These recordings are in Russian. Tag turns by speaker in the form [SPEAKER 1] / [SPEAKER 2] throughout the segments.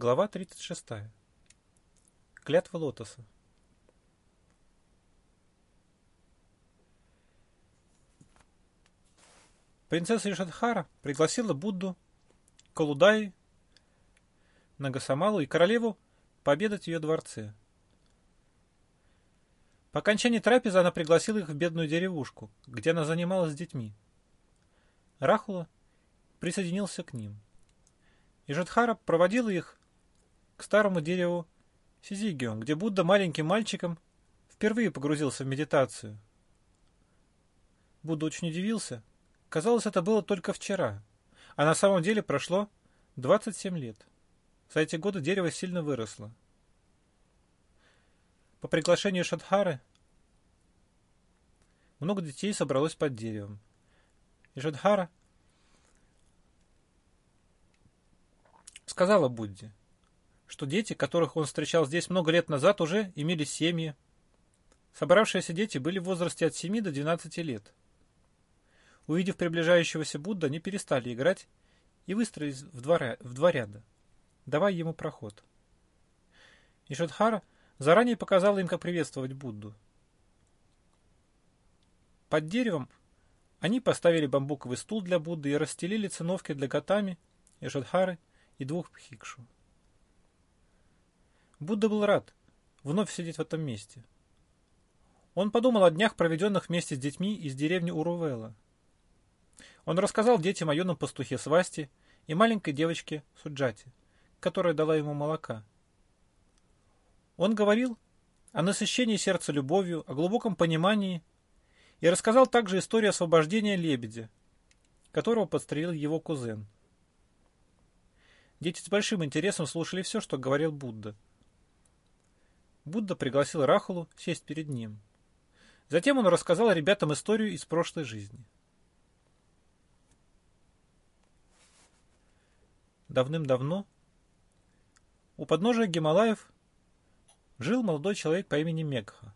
[SPEAKER 1] Глава 36. Клятва лотоса. Принцесса Ишадхара пригласила Будду, Колудай, Нагасамалу и королеву пообедать в ее дворце. По окончании трапезы она пригласила их в бедную деревушку, где она занималась с детьми. Рахула присоединился к ним. И Жадхара проводила их к старому дереву Сизигион, где Будда маленьким мальчиком впервые погрузился в медитацию. Будда очень удивился. Казалось, это было только вчера, а на самом деле прошло 27 лет. За эти годы дерево сильно выросло. По приглашению Шадхары много детей собралось под деревом. И Шадхара сказала Будде, что дети, которых он встречал здесь много лет назад, уже имели семьи. Собравшиеся дети были в возрасте от 7 до 12 лет. Увидев приближающегося Будда, они перестали играть и выстроились в два, в два ряда, давая ему проход. И Шадхара заранее показала им, как приветствовать Будду. Под деревом они поставили бамбуковый стул для Будды и расстелили циновки для Гатами, Ишадхары и двух Пхикшу. Будда был рад вновь сидеть в этом месте. Он подумал о днях, проведенных вместе с детьми из деревни Урувела. Он рассказал детям о юном пастухе Свасти и маленькой девочке Суджати, которая дала ему молока. Он говорил о насыщении сердца любовью, о глубоком понимании и рассказал также историю освобождения лебедя, которого подстрелил его кузен. Дети с большим интересом слушали все, что говорил Будда – Будда пригласил Рахулу сесть перед ним. Затем он рассказал ребятам историю из прошлой жизни. Давным-давно у подножия Гималаев жил молодой человек по имени Мегха.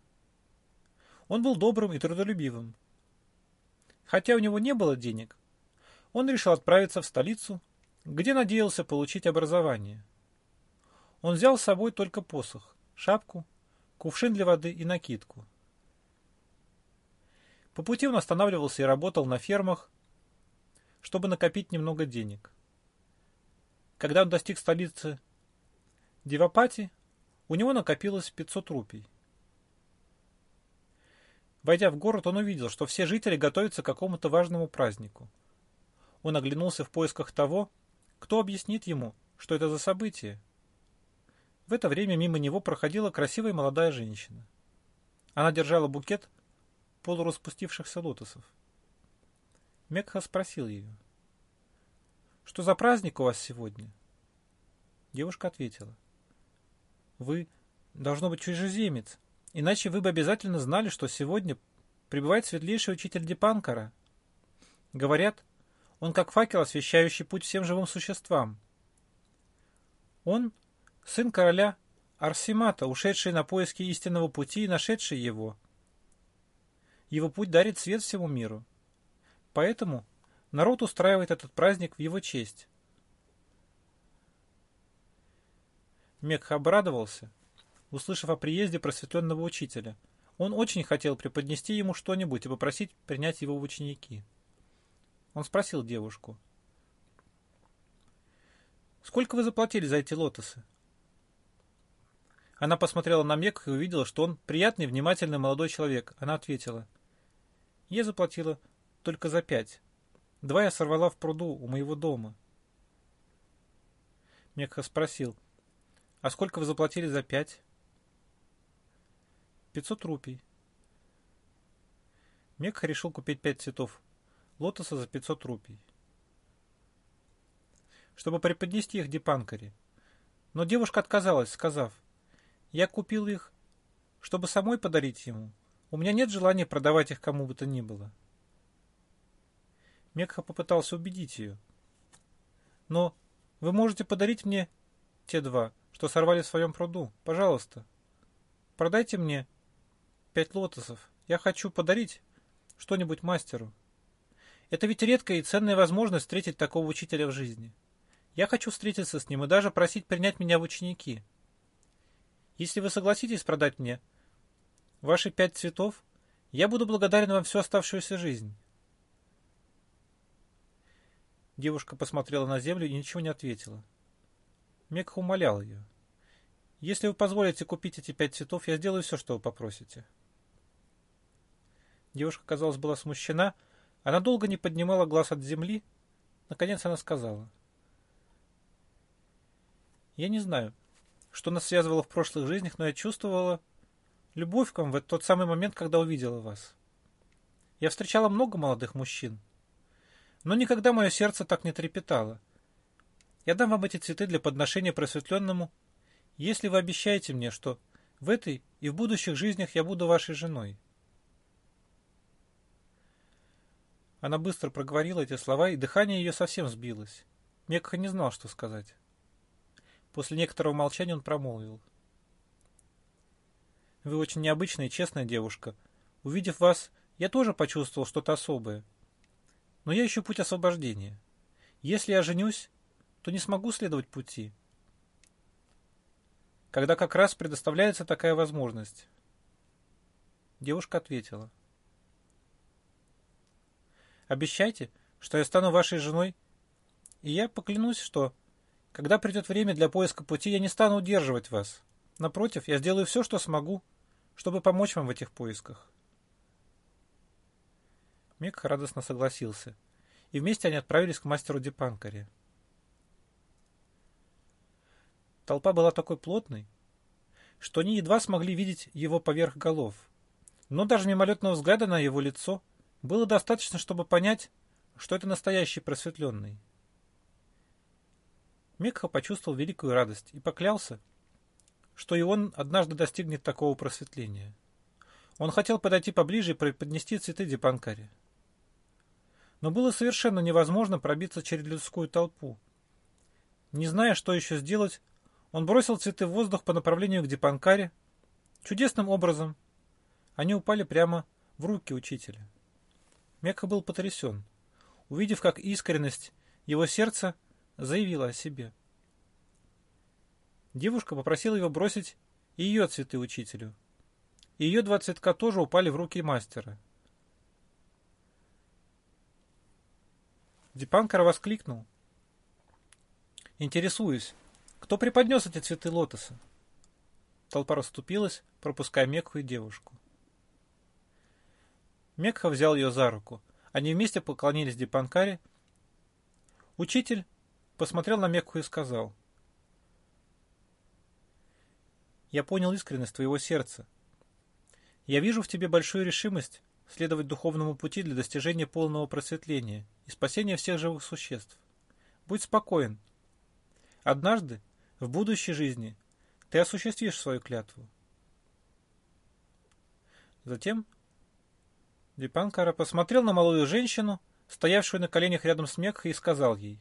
[SPEAKER 1] Он был добрым и трудолюбивым. Хотя у него не было денег, он решил отправиться в столицу, где надеялся получить образование. Он взял с собой только посох, шапку, кувшин для воды и накидку. По пути он останавливался и работал на фермах, чтобы накопить немного денег. Когда он достиг столицы Дивапати, у него накопилось 500 рупий. Войдя в город, он увидел, что все жители готовятся к какому-то важному празднику. Он оглянулся в поисках того, кто объяснит ему, что это за событие, в это время мимо него проходила красивая молодая женщина. Она держала букет полураспустившихся лотосов. Мекха спросил ее. «Что за праздник у вас сегодня?» Девушка ответила. «Вы, должно быть, чужеземец, иначе вы бы обязательно знали, что сегодня прибывает светлейший учитель Дипанкара. Говорят, он как факел, освещающий путь всем живым существам. Он сын короля Арсимата, ушедший на поиски истинного пути и нашедший его. Его путь дарит свет всему миру. Поэтому народ устраивает этот праздник в его честь. Мекха обрадовался, услышав о приезде просветленного учителя. Он очень хотел преподнести ему что-нибудь и попросить принять его в ученики. Он спросил девушку. «Сколько вы заплатили за эти лотосы?» Она посмотрела на Мек и увидела, что он приятный, внимательный молодой человек. Она ответила. Я заплатила только за пять. Два я сорвала в пруду у моего дома. Мекха спросил. А сколько вы заплатили за пять? Пятьсот рупий. Мекха решил купить пять цветов лотоса за пятьсот рупий. Чтобы преподнести их Дипанкаре. Но девушка отказалась, сказав, я купил их, чтобы самой подарить ему. У меня нет желания продавать их кому бы то ни было. Мекха попытался убедить ее. Но вы можете подарить мне те два, что сорвали в своем пруду. Пожалуйста. Продайте мне пять лотосов. Я хочу подарить что-нибудь мастеру. Это ведь редкая и ценная возможность встретить такого учителя в жизни. Я хочу встретиться с ним и даже просить принять меня в ученики. Если вы согласитесь продать мне ваши пять цветов, я буду благодарен вам всю оставшуюся жизнь. Девушка посмотрела на землю и ничего не ответила. Мекха умолял ее. «Если вы позволите купить эти пять цветов, я сделаю все, что вы попросите». Девушка, казалось, была смущена. Она долго не поднимала глаз от земли. Наконец она сказала. «Я не знаю, что нас связывало в прошлых жизнях, но я чувствовала любовь к вам в тот самый момент, когда увидела вас. Я встречала много молодых мужчин, но никогда мое сердце так не трепетало. Я дам вам эти цветы для подношения просветленному, если вы обещаете мне, что в этой и в будущих жизнях я буду вашей женой. Она быстро проговорила эти слова, и дыхание ее совсем сбилось. Мекха не знал, что сказать. После некоторого молчания он промолвил. «Вы очень необычная и честная девушка. Увидев вас, я тоже почувствовал что-то особое. Но я ищу путь освобождения. Если я женюсь, то не смогу следовать пути. Когда как раз предоставляется такая возможность. Девушка ответила. Обещайте, что я стану вашей женой, и я поклянусь, что, когда придет время для поиска пути, я не стану удерживать вас. Напротив, я сделаю все, что смогу, чтобы помочь вам в этих поисках. Мик радостно согласился, и вместе они отправились к мастеру Дипанкаре. Толпа была такой плотной, что они едва смогли видеть его поверх голов. Но даже мимолетного взгляда на его лицо было достаточно, чтобы понять, что это настоящий просветленный. Мекха почувствовал великую радость и поклялся, что и он однажды достигнет такого просветления. Он хотел подойти поближе и преподнести цветы Дипанкаре но было совершенно невозможно пробиться через людскую толпу. Не зная, что еще сделать, он бросил цветы в воздух по направлению к Дипанкаре. Чудесным образом они упали прямо в руки учителя. Мекха был потрясен, увидев, как искренность его сердца заявила о себе. Девушка попросила его бросить ее цветы учителю. И ее два цветка тоже упали в руки мастера. Дипанкар воскликнул. «Интересуюсь, кто преподнес эти цветы лотоса?» Толпа расступилась, пропуская Мекху и девушку. Мекха взял ее за руку. Они вместе поклонились Дипанкаре. Учитель посмотрел на Мекху и сказал. «Я понял искренность твоего сердца. Я вижу в тебе большую решимость следовать духовному пути для достижения полного просветления и спасения всех живых существ. Будь спокоен. Однажды, в будущей жизни, ты осуществишь свою клятву. Затем Дипанкара посмотрел на молодую женщину, стоявшую на коленях рядом с Мекхой, и сказал ей.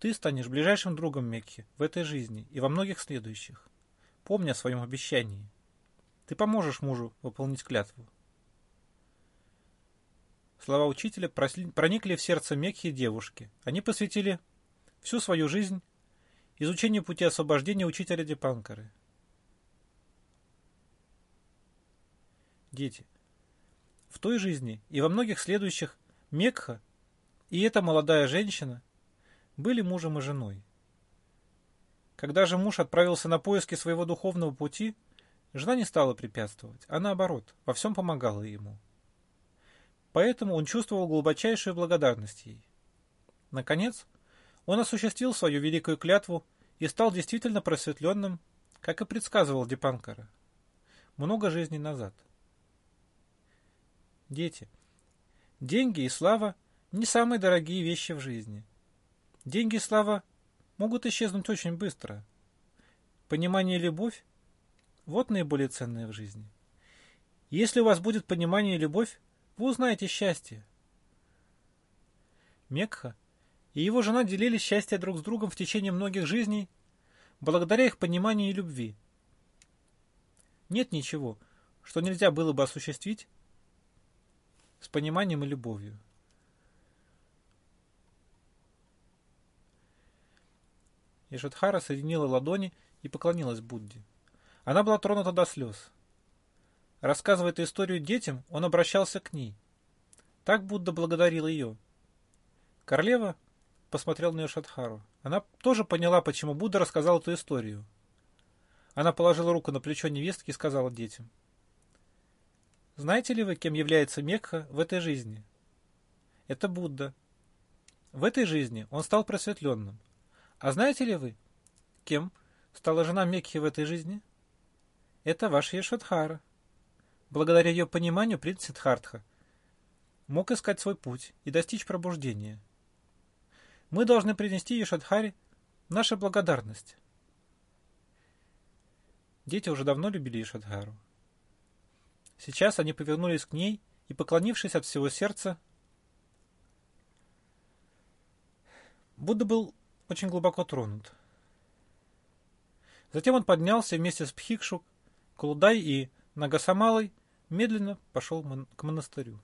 [SPEAKER 1] Ты станешь ближайшим другом Мекхи в этой жизни и во многих следующих. Помни о своем обещании. Ты поможешь мужу выполнить клятву. Слова учителя проникли в сердце Мекхи девушки. Они посвятили всю свою жизнь изучению пути освобождения учителя Дипанкары. Дети. В той жизни и во многих следующих Мекха и эта молодая женщина были мужем и женой. Когда же муж отправился на поиски своего духовного пути – Жена не стала препятствовать, а наоборот, во всем помогала ему. Поэтому он чувствовал глубочайшую благодарность ей. Наконец, он осуществил свою великую клятву и стал действительно просветленным, как и предсказывал Дипанкара, много жизней назад. Дети. Деньги и слава – не самые дорогие вещи в жизни. Деньги и слава могут исчезнуть очень быстро. Понимание и любовь вот наиболее ценное в жизни. Если у вас будет понимание и любовь, вы узнаете счастье. Мекха и его жена делили счастье друг с другом в течение многих жизней, благодаря их пониманию и любви. Нет ничего, что нельзя было бы осуществить с пониманием и любовью. Ишадхара соединила ладони и поклонилась Будде. Она была тронута до слез. Рассказывая эту историю детям, он обращался к ней. Так Будда благодарил ее. Королева посмотрела на Ишадхару. Она тоже поняла, почему Будда рассказал эту историю. Она положила руку на плечо невестки и сказала детям. Знаете ли вы, кем является Мекха в этой жизни? Это Будда. В этой жизни он стал просветленным. А знаете ли вы, кем стала жена Мекхи в этой жизни? Это ваша Ешадхара. Благодаря ее пониманию принц Сиддхартха мог искать свой путь и достичь пробуждения. Мы должны принести Ешадхаре нашу благодарность. Дети уже давно любили Ишадхару. Сейчас они повернулись к ней и, поклонившись от всего сердца, Будда был очень глубоко тронут. Затем он поднялся вместе с Пхикшу, Кулудай и Нагасамалой, медленно пошел к монастырю.